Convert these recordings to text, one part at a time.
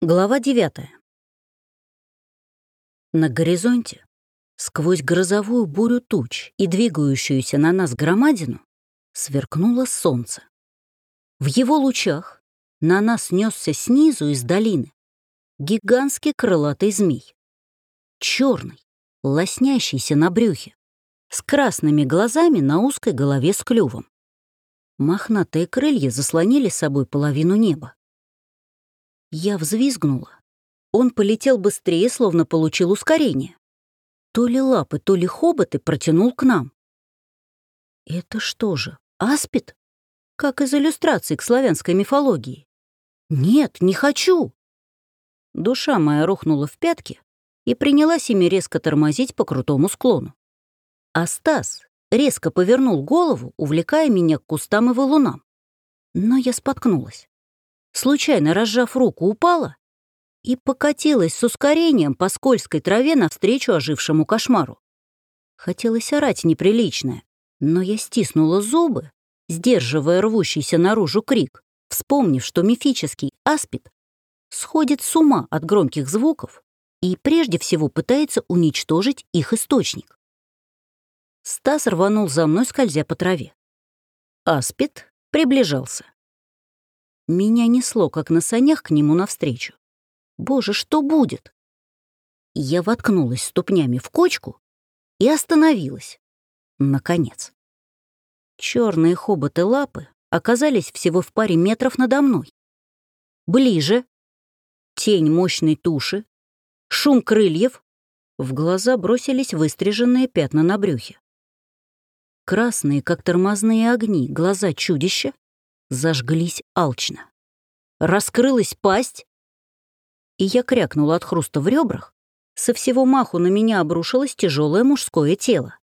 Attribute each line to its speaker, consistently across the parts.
Speaker 1: Глава девятая. На горизонте, сквозь грозовую бурю туч и двигающуюся на нас громадину, сверкнуло солнце. В его лучах на нас несся снизу из долины гигантский крылатый змей. Черный, лоснящийся на брюхе, с красными глазами на узкой голове с клювом. Мохнатые крылья заслонили собой половину неба. Я взвизгнула. Он полетел быстрее, словно получил ускорение. То ли лапы, то ли хоботы протянул к нам. Это что же, аспид? Как из иллюстраций к славянской мифологии. Нет, не хочу. Душа моя рухнула в пятки и принялась ими резко тормозить по крутому склону. А Стас резко повернул голову, увлекая меня к кустам и валунам. Но я споткнулась случайно разжав руку, упала и покатилась с ускорением по скользкой траве навстречу ожившему кошмару. Хотелось орать неприличное, но я стиснула зубы, сдерживая рвущийся наружу крик, вспомнив, что мифический аспид сходит с ума от громких звуков и прежде всего пытается уничтожить их источник. Стас рванул за мной, скользя по траве. Аспид приближался. Меня несло, как на санях, к нему навстречу. Боже, что будет? Я воткнулась ступнями в кочку и остановилась. Наконец. Черные хоботы лапы оказались всего в паре метров надо мной. Ближе. Тень мощной туши. Шум крыльев. В глаза бросились выстриженные пятна на брюхе. Красные, как тормозные огни, глаза чудища зажглись алчно. Раскрылась пасть, и я крякнула от хруста в ребрах. Со всего маху на меня обрушилось тяжелое мужское тело.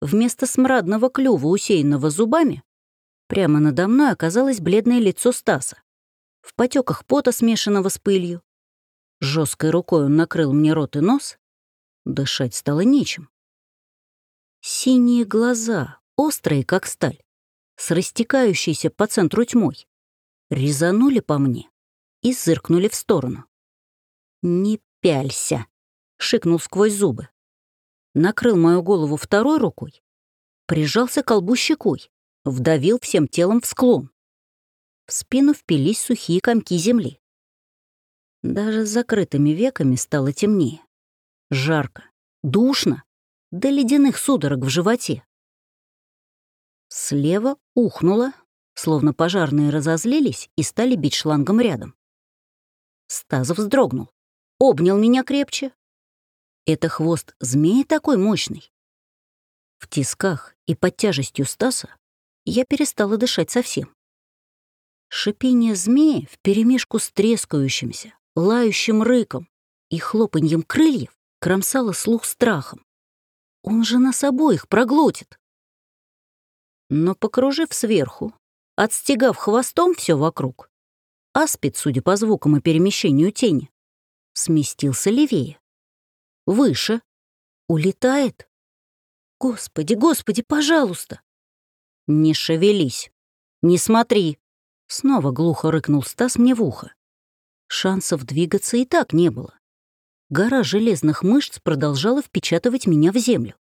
Speaker 1: Вместо смрадного клюва, усеянного зубами, прямо надо мной оказалось бледное лицо Стаса. В потеках пота, смешанного с пылью. Жесткой рукой он накрыл мне рот и нос. Дышать стало нечем. Синие глаза, острые, как сталь, с растекающейся по центру тьмой, резанули по мне и зыркнули в сторону. «Не пялься!» — шикнул сквозь зубы. Накрыл мою голову второй рукой, прижался к колбу щекой, вдавил всем телом в склон. В спину впились сухие комки земли. Даже с закрытыми веками стало темнее. Жарко, душно, до ледяных судорог в животе. Слева ухнуло, словно пожарные разозлились и стали бить шлангом рядом. Стазов вздрогнул, обнял меня крепче. Это хвост змеи такой мощный. В тисках и под тяжестью Стаса я перестала дышать совсем. Шипение змеи вперемешку с трескающимся, лающим рыком и хлопаньем крыльев кромсало слух страхом. Он же нас обоих проглотит. Но, покружив сверху, отстегав хвостом все вокруг, аспид, судя по звукам и перемещению тени, сместился левее. Выше. Улетает. Господи, господи, пожалуйста! Не шевелись. Не смотри. Снова глухо рыкнул Стас мне в ухо. Шансов двигаться и так не было. Гора железных мышц продолжала впечатывать меня в землю.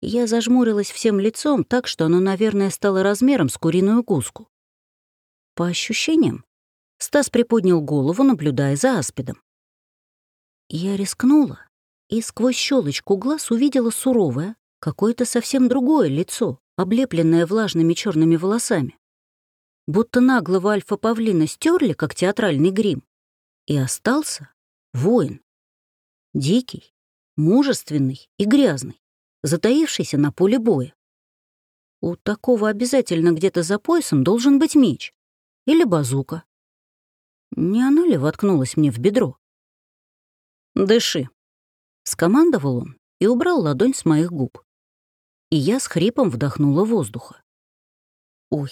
Speaker 1: Я зажмурилась всем лицом так, что оно, наверное, стало размером с куриную гуску. По ощущениям, Стас приподнял голову, наблюдая за аспидом. Я рискнула и сквозь щелочку глаз увидела суровое, какое-то совсем другое лицо, облепленное влажными черными волосами. Будто наглого альфа-павлина стерли, как театральный грим, и остался воин. Дикий, мужественный и грязный затаившийся на поле боя. У такого обязательно где-то за поясом должен быть меч или базука. Не оно ли воткнулось мне в бедро? «Дыши», — скомандовал он и убрал ладонь с моих губ. И я с хрипом вдохнула воздуха. Ой,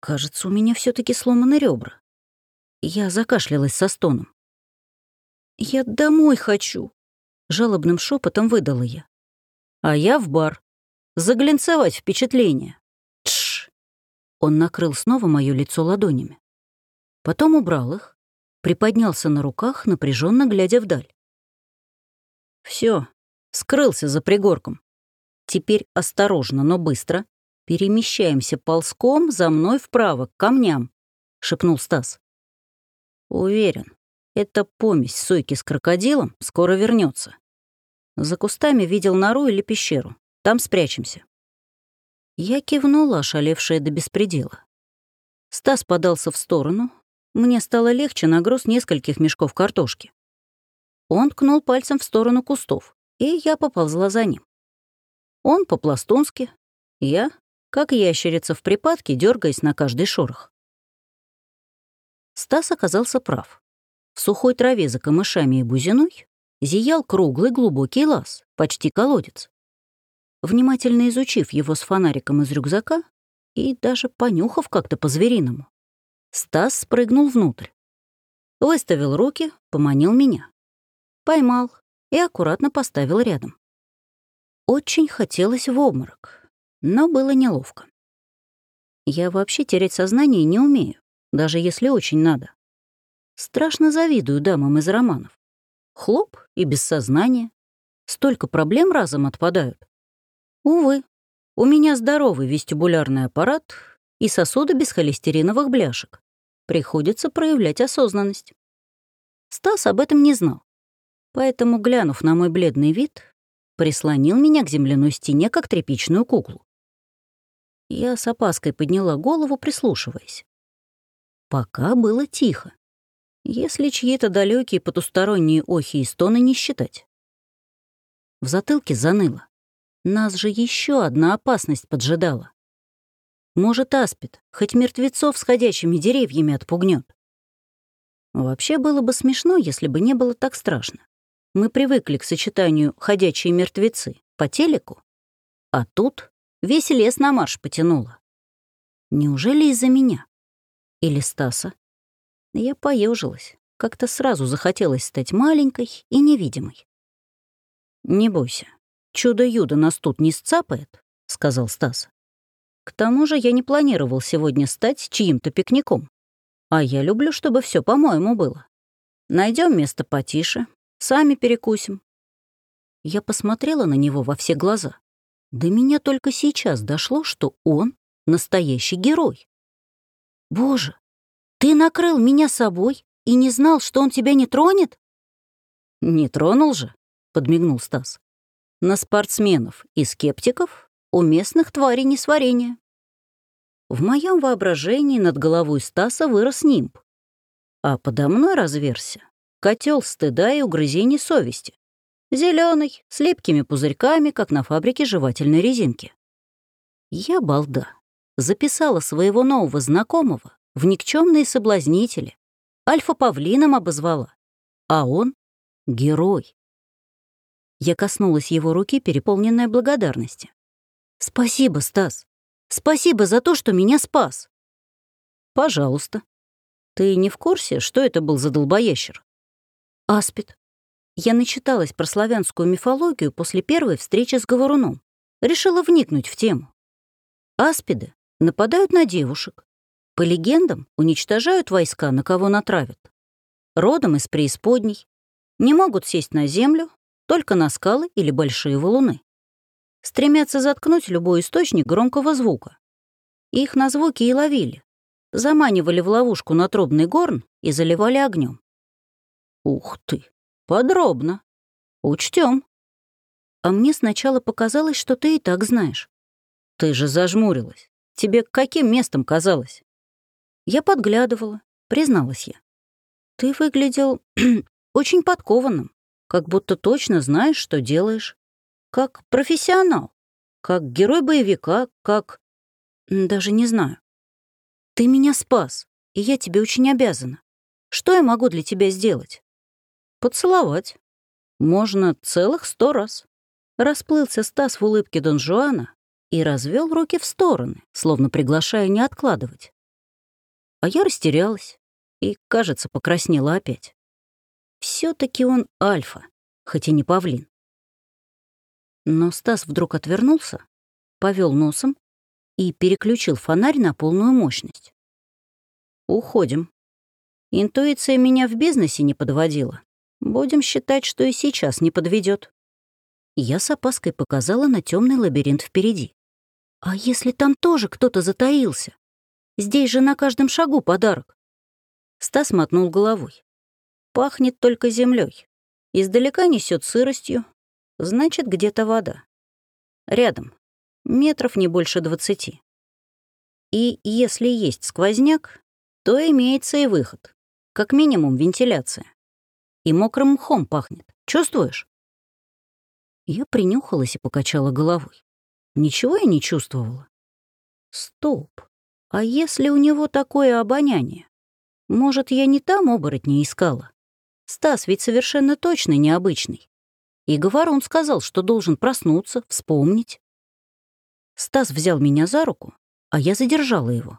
Speaker 1: кажется, у меня все таки сломаны ребра. Я закашлялась со стоном. «Я домой хочу», — жалобным шепотом выдала я а я в бар. Заглянцевать впечатление. Тш! Он накрыл снова мое лицо ладонями. Потом убрал их, приподнялся на руках, напряженно глядя вдаль. Все, скрылся за пригорком. Теперь осторожно, но быстро перемещаемся ползком за мной вправо, к камням, шепнул Стас. Уверен, эта помесь сойки с крокодилом скоро вернется. За кустами видел нору или пещеру. Там спрячемся. Я кивнула, ошалевшая до беспредела. Стас подался в сторону. Мне стало легче на груз нескольких мешков картошки. Он ткнул пальцем в сторону кустов, и я поползла за ним. Он по-пластунски, я, как ящерица в припадке, дергаясь на каждый шорох. Стас оказался прав. В сухой траве за камышами и бузиной зиял круглый глубокий лаз, почти колодец. Внимательно изучив его с фонариком из рюкзака и даже понюхав как-то по-звериному, Стас спрыгнул внутрь. Выставил руки, поманил меня. Поймал и аккуратно поставил рядом. Очень хотелось в обморок, но было неловко. Я вообще терять сознание не умею, даже если очень надо. Страшно завидую дамам из романов. Хлоп и без сознания. Столько проблем разом отпадают. Увы, у меня здоровый вестибулярный аппарат и сосуды без холестериновых бляшек. Приходится проявлять осознанность. Стас об этом не знал. Поэтому, глянув на мой бледный вид, прислонил меня к земляной стене, как тряпичную куклу. Я с опаской подняла голову, прислушиваясь. Пока было тихо если чьи-то далекие потусторонние охи и стоны не считать. В затылке заныло. Нас же еще одна опасность поджидала. Может, аспид, хоть мертвецов с ходячими деревьями отпугнет. Вообще было бы смешно, если бы не было так страшно. Мы привыкли к сочетанию «ходячие мертвецы» по телеку, а тут весь лес на марш потянуло. Неужели из-за меня? Или Стаса? Я поежилась. Как-то сразу захотелось стать маленькой и невидимой. «Не бойся, чудо-юдо нас тут не сцапает», — сказал Стас. «К тому же я не планировал сегодня стать чьим-то пикником. А я люблю, чтобы все по-моему было. Найдем место потише, сами перекусим». Я посмотрела на него во все глаза. До меня только сейчас дошло, что он — настоящий герой. Боже, ты накрыл меня собой и не знал, что он тебя не тронет? Не тронул же, подмигнул Стас. На спортсменов и скептиков у местных тварей несварение. В моем воображении над головой Стаса вырос нимб, а подо мной разверся котел стыда и угрызений совести. Зеленый, с липкими пузырьками, как на фабрике жевательной резинки. Я, балда, записала своего нового знакомого в никчемные соблазнители, альфа-павлином обозвала. А он — герой. Я коснулась его руки, переполненная благодарности. «Спасибо, Стас. Спасибо за то, что меня спас». «Пожалуйста. Ты не в курсе, что это был за долбоящер?» «Аспид. Я начиталась про славянскую мифологию после первой встречи с говоруном. Решила вникнуть в тему. Аспиды нападают на девушек, по легендам, уничтожают войска, на кого натравят. Родом из преисподней. Не могут сесть на землю, только на скалы или большие валуны. Стремятся заткнуть любой источник громкого звука. Их на звуки и ловили. Заманивали в ловушку на трубный горн и заливали огнем. Ух ты, подробно. Учтем. А мне сначала показалось, что ты и так знаешь. Ты же зажмурилась. Тебе каким местом казалось? Я подглядывала, призналась я. Ты выглядел очень подкованным, как будто точно знаешь, что делаешь. Как профессионал, как герой боевика, как... Даже не знаю. Ты меня спас, и я тебе очень обязана. Что я могу для тебя сделать? Поцеловать. Можно целых сто раз. Расплылся Стас в улыбке Дон Жуана и развел руки в стороны, словно приглашая не откладывать. А я растерялась и, кажется, покраснела опять. все таки он альфа, хоть и не павлин. Но Стас вдруг отвернулся, повел носом и переключил фонарь на полную мощность. «Уходим». Интуиция меня в бизнесе не подводила. Будем считать, что и сейчас не подведет. Я с опаской показала на темный лабиринт впереди. А если там тоже кто-то затаился? Здесь же на каждом шагу подарок. Стас мотнул головой. Пахнет только землей. Издалека несет сыростью. Значит, где-то вода. Рядом. Метров не больше двадцати. И если есть сквозняк, то имеется и выход. Как минимум вентиляция. И мокрым мхом пахнет. Чувствуешь? Я принюхалась и покачала головой. Ничего я не чувствовала. Стоп. А если у него такое обоняние? Может, я не там оборотня искала? Стас ведь совершенно точно необычный. И Говорун сказал, что должен проснуться, вспомнить. Стас взял меня за руку, а я задержала его.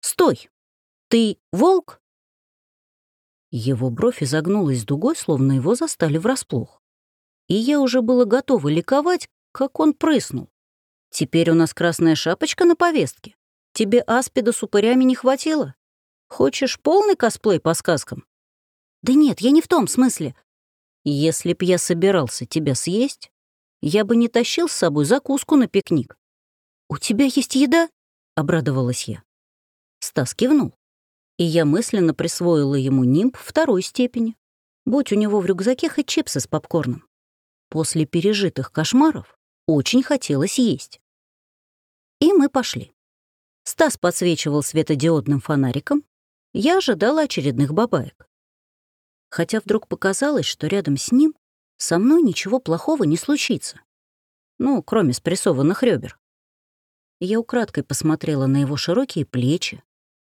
Speaker 1: «Стой! Ты волк?» Его бровь изогнулась дугой, словно его застали врасплох. И я уже было готова ликовать, как он прыснул. «Теперь у нас красная шапочка на повестке. Тебе аспида с упырями не хватило? Хочешь полный косплей по сказкам?» «Да нет, я не в том смысле. Если б я собирался тебя съесть, я бы не тащил с собой закуску на пикник». «У тебя есть еда?» — обрадовалась я. Стас кивнул и я мысленно присвоила ему нимб второй степени. Будь у него в рюкзаке хоть чипсы с попкорном. После пережитых кошмаров очень хотелось есть. И мы пошли. Стас подсвечивал светодиодным фонариком, я ожидала очередных бабаек. Хотя вдруг показалось, что рядом с ним со мной ничего плохого не случится. Ну, кроме спрессованных ребер. Я украдкой посмотрела на его широкие плечи,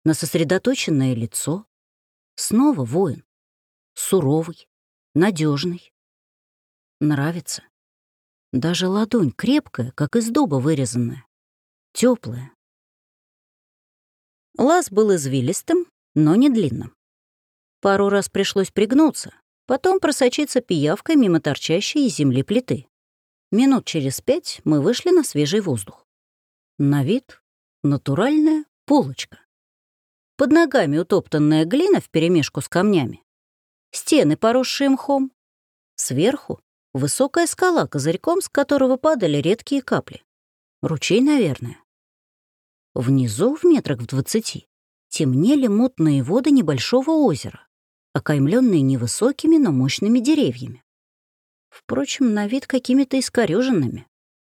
Speaker 1: на сосредоточенное лицо. Снова воин. Суровый, надежный. Нравится. Даже ладонь крепкая, как из дуба вырезанная. теплая. Лаз был извилистым, но не длинным. Пару раз пришлось пригнуться, потом просочиться пиявкой мимо торчащей из земли плиты. Минут через пять мы вышли на свежий воздух. На вид — натуральная полочка. Под ногами утоптанная глина вперемешку с камнями. Стены, поросшие мхом. Сверху — высокая скала, козырьком с которого падали редкие капли. Ручей, наверное. Внизу, в метрах в двадцати, темнели мутные воды небольшого озера, окаймленные невысокими, но мощными деревьями. Впрочем, на вид какими-то искорёженными,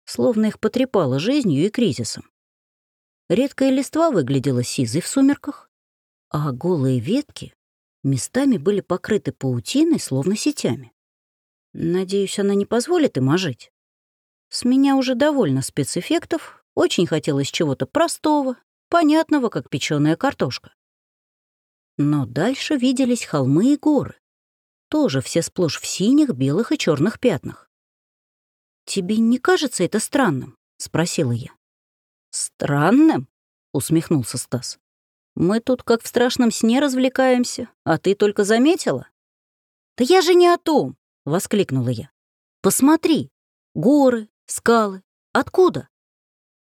Speaker 1: словно их потрепало жизнью и кризисом. Редкая листва выглядела сизой в сумерках, а голые ветки местами были покрыты паутиной, словно сетями. Надеюсь, она не позволит им ожить. С меня уже довольно спецэффектов, очень хотелось чего-то простого, понятного, как печеная картошка. Но дальше виделись холмы и горы, тоже все сплошь в синих, белых и черных пятнах. «Тебе не кажется это странным?» — спросила я. «Странным?» — усмехнулся Стас. Мы тут как в страшном сне развлекаемся, а ты только заметила?» «Да я же не о том!» — воскликнула я. «Посмотри, горы, скалы. Откуда?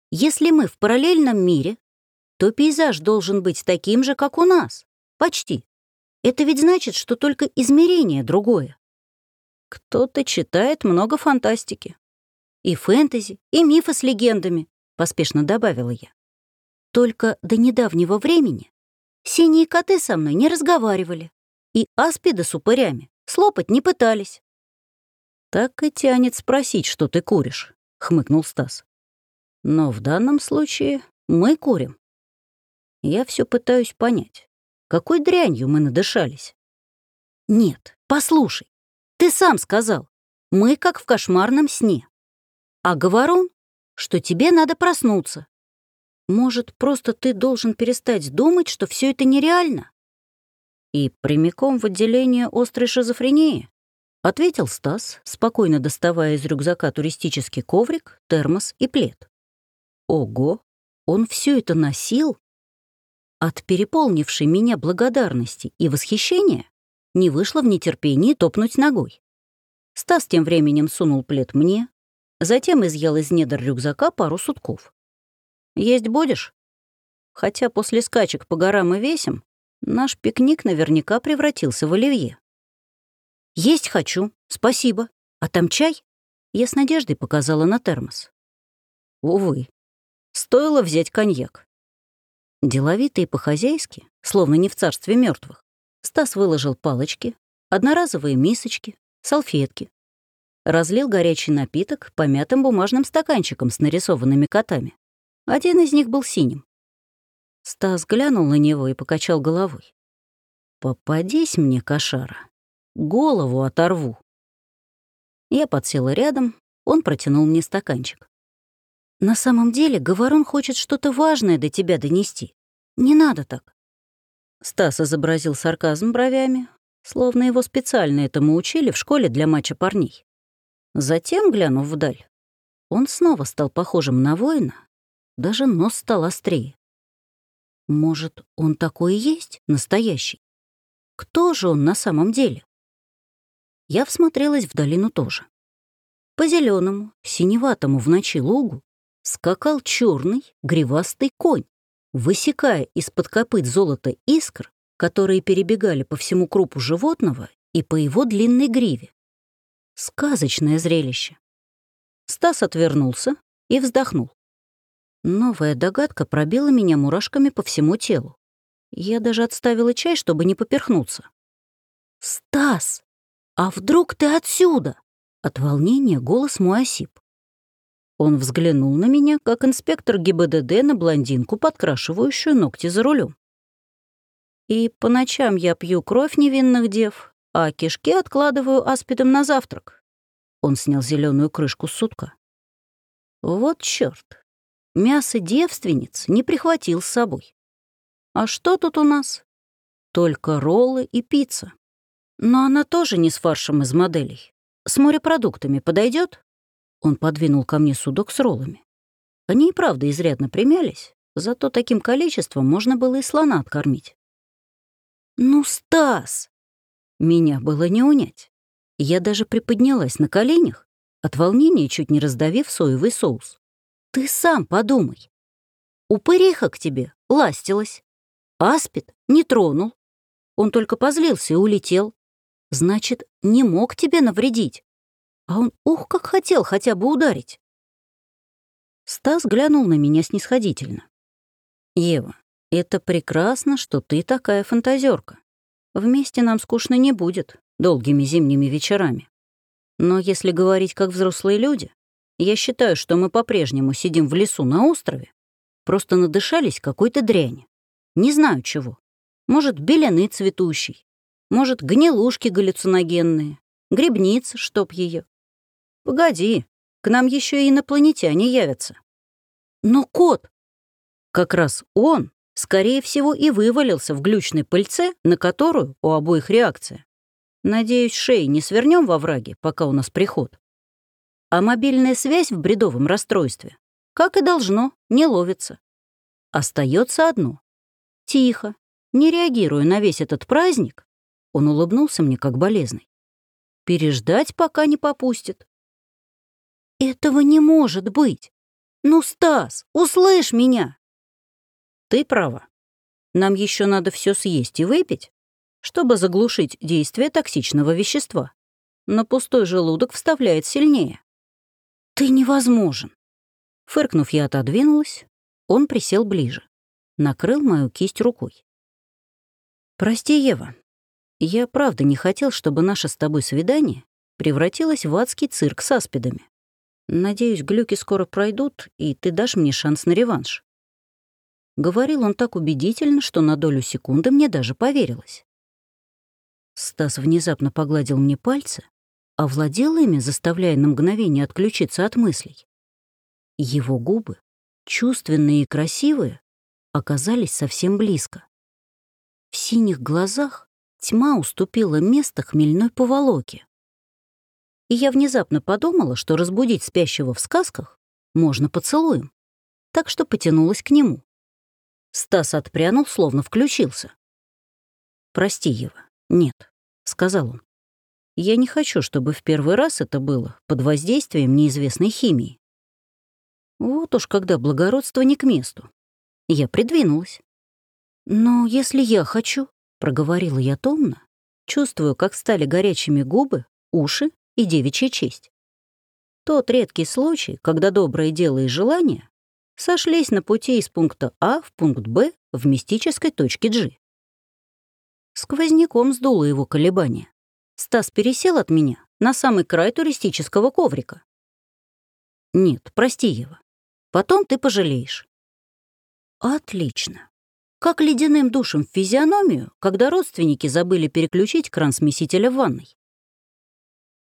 Speaker 1: Если мы в параллельном мире, то пейзаж должен быть таким же, как у нас. Почти. Это ведь значит, что только измерение другое. Кто-то читает много фантастики. И фэнтези, и мифы с легендами, поспешно добавила я. Только до недавнего времени синие коты со мной не разговаривали, и аспиды с упырями слопать не пытались. «Так и тянет спросить, что ты куришь», — хмыкнул Стас. «Но в данном случае мы курим. Я все пытаюсь понять, какой дрянью мы надышались». «Нет, послушай, ты сам сказал, мы как в кошмарном сне. А говорун, что тебе надо проснуться, может, просто ты должен перестать думать, что все это нереально? И прямиком в отделение острой шизофрении? Ответил Стас, спокойно доставая из рюкзака туристический коврик, термос и плед. Ого, он все это носил? От переполнившей меня благодарности и восхищения не вышло в нетерпении топнуть ногой. Стас тем временем сунул плед мне, затем изъял из недр рюкзака пару сутков. Есть будешь? Хотя после скачек по горам и весим Наш пикник наверняка превратился в оливье. «Есть хочу, спасибо. А там чай?» Я с надеждой показала на термос. Увы, стоило взять коньяк. Деловито и по-хозяйски, словно не в царстве мертвых, Стас выложил палочки, одноразовые мисочки, салфетки. Разлил горячий напиток по мятым бумажным стаканчикам с нарисованными котами. Один из них был синим. Стас глянул на него и покачал головой. «Попадись мне, кошара, голову оторву». Я подсела рядом, он протянул мне стаканчик. «На самом деле Говорун хочет что-то важное до тебя донести. Не надо так». Стас изобразил сарказм бровями, словно его специально этому учили в школе для матча парней. Затем, глянув вдаль, он снова стал похожим на воина, даже нос стал острее. Может, он такой и есть, настоящий? Кто же он на самом деле? Я всмотрелась в долину тоже. По зеленому, синеватому в ночи лугу скакал черный гривастый конь, высекая из-под копыт золота искр, которые перебегали по всему крупу животного и по его длинной гриве. Сказочное зрелище. Стас отвернулся и вздохнул. Новая догадка пробила меня мурашками по всему телу. Я даже отставила чай, чтобы не поперхнуться. «Стас, а вдруг ты отсюда?» От волнения голос мой осип. Он взглянул на меня, как инспектор ГИБДД на блондинку, подкрашивающую ногти за рулем. И по ночам я пью кровь невинных дев, а кишки откладываю аспидом на завтрак. Он снял зеленую крышку с сутка. Вот чёрт. Мясо девственниц не прихватил с собой. А что тут у нас? Только роллы и пицца. Но она тоже не с фаршем из моделей. С морепродуктами подойдет? Он подвинул ко мне судок с роллами. Они и правда изрядно примялись, зато таким количеством можно было и слона откормить. «Ну, Стас!» Меня было не унять. Я даже приподнялась на коленях, от волнения чуть не раздавив соевый соус. Ты сам подумай. Упыриха к тебе ластилась. Аспид не тронул. Он только позлился и улетел. Значит, не мог тебе навредить. А он, ух, как хотел хотя бы ударить. Стас глянул на меня снисходительно. «Ева, это прекрасно, что ты такая фантазерка. Вместе нам скучно не будет долгими зимними вечерами. Но если говорить как взрослые люди, я считаю, что мы по-прежнему сидим в лесу на острове, просто надышались какой-то дряни. Не знаю чего. Может, беляны цветущий, может, гнилушки галлюциногенные, грибница, чтоб ее. Погоди, к нам еще и инопланетяне явятся. Но кот, как раз он, скорее всего, и вывалился в глючной пыльце, на которую у обоих реакция. Надеюсь, шеи не свернем во враге, пока у нас приход. А мобильная связь в бредовом расстройстве, как и должно, не ловится. Остается одно. Тихо, не реагируя на весь этот праздник, он улыбнулся мне как болезный. Переждать пока не попустит. Этого не может быть. Ну, Стас, услышь меня. Ты права. Нам еще надо все съесть и выпить, чтобы заглушить действие токсичного вещества. Но пустой желудок вставляет сильнее. «Ты невозможен!» Фыркнув, я отодвинулась. Он присел ближе. Накрыл мою кисть рукой. «Прости, Ева. Я правда не хотел, чтобы наше с тобой свидание превратилось в адский цирк с аспидами. Надеюсь, глюки скоро пройдут, и ты дашь мне шанс на реванш». Говорил он так убедительно, что на долю секунды мне даже поверилось. Стас внезапно погладил мне пальцы, овладел ими, заставляя на мгновение отключиться от мыслей. Его губы, чувственные и красивые, оказались совсем близко. В синих глазах тьма уступила место хмельной поволоке. И я внезапно подумала, что разбудить спящего в сказках можно поцелуем, так что потянулась к нему. Стас отпрянул, словно включился. «Прости, Ева, нет», — сказал он. Я не хочу, чтобы в первый раз это было под воздействием неизвестной химии. Вот уж когда благородство не к месту. Я придвинулась. «Но если я хочу», — проговорила я томно, чувствую, как стали горячими губы, уши и девичья честь. Тот редкий случай, когда доброе дело и желание сошлись на пути из пункта А в пункт Б в мистической точке G. Сквозняком сдуло его колебания. Стас пересел от меня на самый край туристического коврика. «Нет, прости, Ева. Потом ты пожалеешь». «Отлично. Как ледяным душем в физиономию, когда родственники забыли переключить кран смесителя в ванной».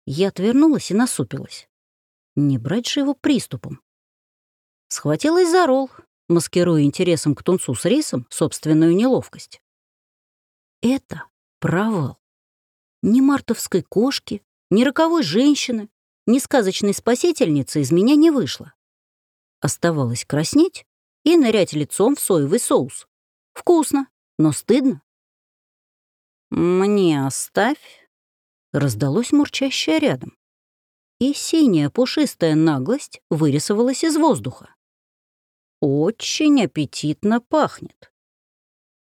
Speaker 1: Я отвернулась и насупилась. Не брать же его приступом. Схватилась за ролл, маскируя интересом к тунцу с рисом собственную неловкость. Это провал. Ни мартовской кошки, ни роковой женщины, ни сказочной спасительницы из меня не вышло. Оставалось краснеть и нырять лицом в соевый соус. Вкусно, но стыдно. «Мне оставь», — раздалось мурчащее рядом. И синяя пушистая наглость вырисовалась из воздуха. «Очень аппетитно пахнет».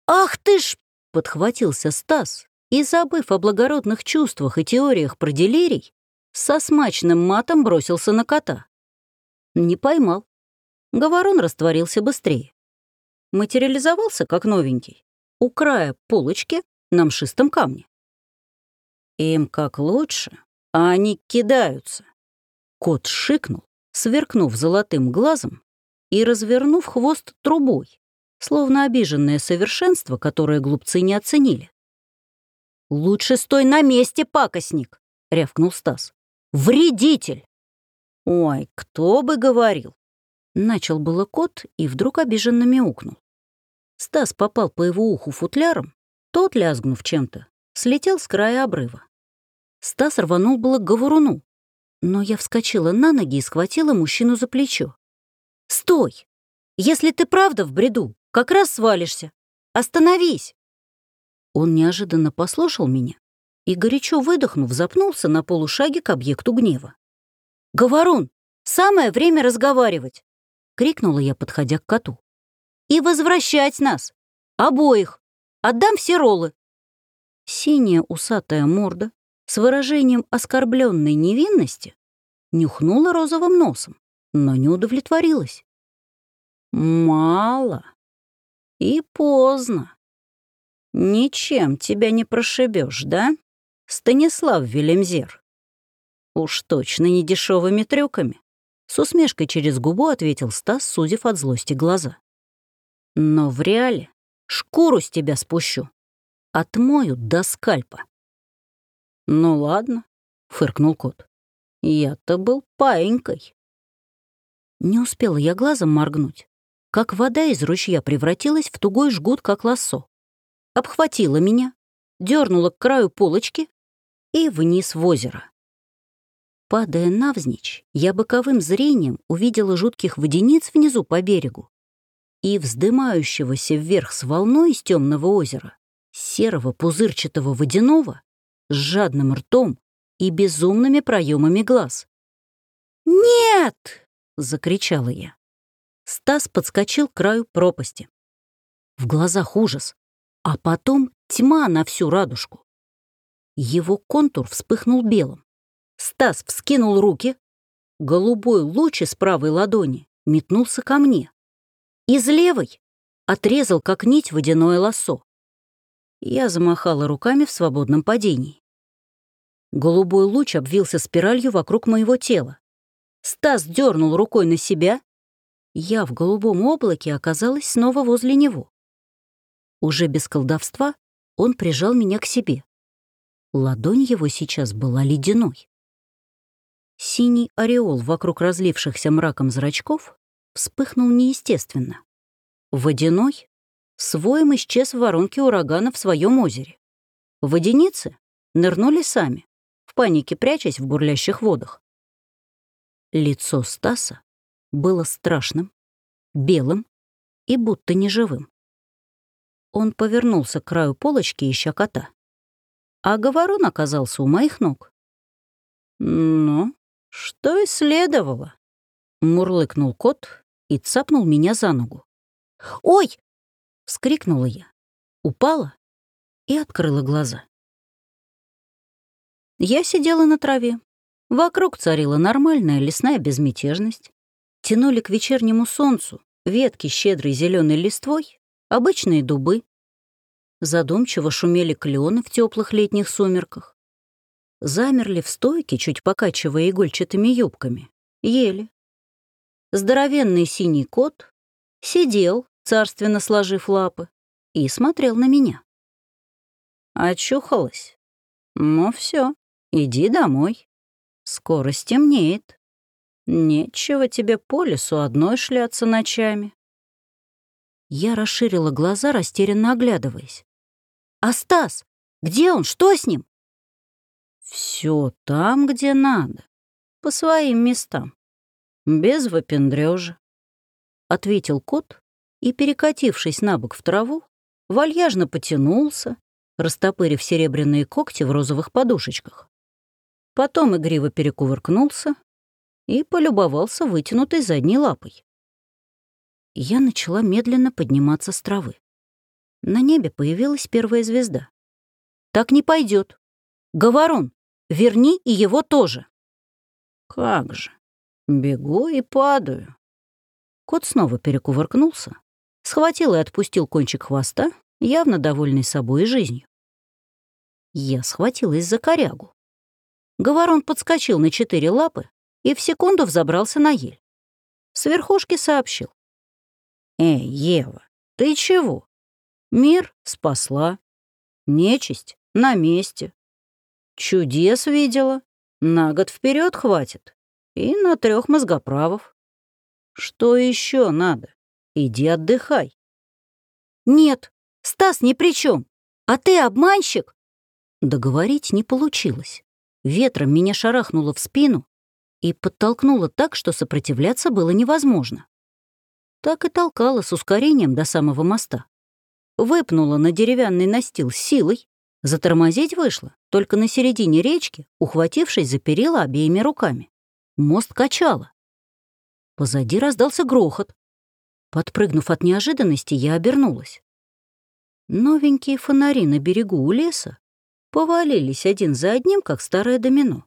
Speaker 1: «Ах ты ж!» — подхватился Стас и, забыв о благородных чувствах и теориях про делирий, со смачным матом бросился на кота. Не поймал. Говорон растворился быстрее. Материализовался, как новенький, у края полочки на мшистом камне. Им как лучше, а они кидаются. Кот шикнул, сверкнув золотым глазом и развернув хвост трубой, словно обиженное совершенство, которое глупцы не оценили. «Лучше стой на месте, пакостник!» — рявкнул Стас. «Вредитель!» «Ой, кто бы говорил!» Начал было кот и вдруг обиженно мяукнул. Стас попал по его уху футляром, тот, лязгнув чем-то, слетел с края обрыва. Стас рванул было к говоруну, но я вскочила на ноги и схватила мужчину за плечо. «Стой! Если ты правда в бреду, как раз свалишься. Остановись!» Он неожиданно послушал меня и, горячо выдохнув, запнулся на полушаге к объекту гнева. «Говорун, самое время разговаривать!» — крикнула я, подходя к коту. «И возвращать нас! Обоих! Отдам все роллы!» Синяя усатая морда с выражением оскорбленной невинности нюхнула розовым носом, но не удовлетворилась. «Мало и поздно. Ничем тебя не прошибешь, да, Станислав Велемзер? Уж точно не дешевыми трюками. С усмешкой через губу ответил Стас, сузив от злости глаза. Но в реале шкуру с тебя спущу. Отмою до скальпа. Ну ладно, фыркнул кот. Я-то был паенькой. Не успела я глазом моргнуть, как вода из ручья превратилась в тугой жгут, как лассо обхватила меня, дернула к краю полочки и вниз в озеро. Падая навзничь, я боковым зрением увидела жутких водяниц внизу по берегу и вздымающегося вверх с волной из темного озера, серого пузырчатого водяного, с жадным ртом и безумными проемами глаз. «Нет!» — закричала я. Стас подскочил к краю пропасти. В глазах ужас, а потом тьма на всю радужку. Его контур вспыхнул белым. Стас вскинул руки. Голубой луч из правой ладони метнулся ко мне. Из левой отрезал, как нить, водяное лосо. Я замахала руками в свободном падении. Голубой луч обвился спиралью вокруг моего тела. Стас дернул рукой на себя. Я в голубом облаке оказалась снова возле него. Уже без колдовства он прижал меня к себе. Ладонь его сейчас была ледяной. Синий ореол вокруг разлившихся мраком зрачков вспыхнул неестественно. Водяной своим исчез в воронке урагана в своем озере. Водяницы нырнули сами, в панике прячась в бурлящих водах. Лицо Стаса было страшным, белым и будто неживым. Он повернулся к краю полочки, ища кота. А говорон оказался у моих ног. «Ну, что и следовало», — мурлыкнул кот и цапнул меня за ногу. «Ой!» — вскрикнула я упала и открыла глаза. Я сидела на траве. Вокруг царила нормальная лесная безмятежность. Тянули к вечернему солнцу ветки щедрой зеленой листвой, обычные дубы. Задумчиво шумели клены в теплых летних сумерках. Замерли в стойке, чуть покачивая игольчатыми юбками. Ели. Здоровенный синий кот сидел, царственно сложив лапы, и смотрел на меня. Очухалась. Ну все, иди домой. Скоро стемнеет. Нечего тебе по лесу одной шляться ночами. Я расширила глаза, растерянно оглядываясь. «А Стас? Где он? Что с ним?» Все там, где надо. По своим местам. Без выпендрёжа. Ответил кот и, перекатившись на бок в траву, вальяжно потянулся, растопырив серебряные когти в розовых подушечках. Потом игриво перекувыркнулся и полюбовался вытянутой задней лапой. Я начала медленно подниматься с травы. На небе появилась первая звезда. «Так не пойдет. Говорун, верни и его тоже». «Как же? Бегу и падаю». Кот снова перекувыркнулся, схватил и отпустил кончик хвоста, явно довольный собой и жизнью. Я схватилась за корягу. Говорон подскочил на четыре лапы и в секунду взобрался на ель. С верхушки сообщил. «Эй, Ева, ты чего? Мир спасла. Нечисть на месте. Чудес видела. На год вперед хватит. И на трех мозгоправов. Что еще надо? Иди отдыхай». «Нет, Стас ни при чем. А ты обманщик?» Договорить не получилось. Ветром меня шарахнуло в спину и подтолкнуло так, что сопротивляться было невозможно. Так и толкало с ускорением до самого моста. Выпнула на деревянный настил силой, затормозить вышло только на середине речки, ухватившись за перила обеими руками. Мост качало. Позади раздался грохот. Подпрыгнув от неожиданности, я обернулась. Новенькие фонари на берегу у леса повалились один за одним, как старое домино.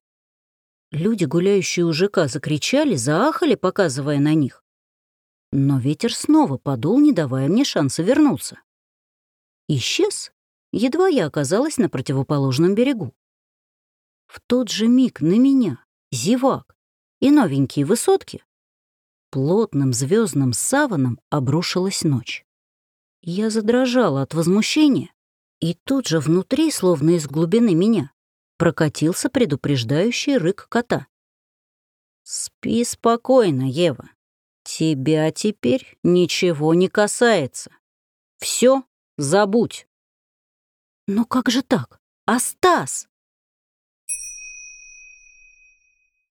Speaker 1: Люди, гуляющие у ЖК, закричали, заахали, показывая на них. Но ветер снова подул, не давая мне шанса вернуться. Исчез, едва я оказалась на противоположном берегу. В тот же миг на меня, зевак и новенькие высотки, плотным звездным саваном обрушилась ночь. Я задрожала от возмущения, и тут же внутри, словно из глубины меня, прокатился предупреждающий рык кота. «Спи спокойно, Ева. Тебя теперь ничего не касается. Все забудь». «Но как же так? А Стас?»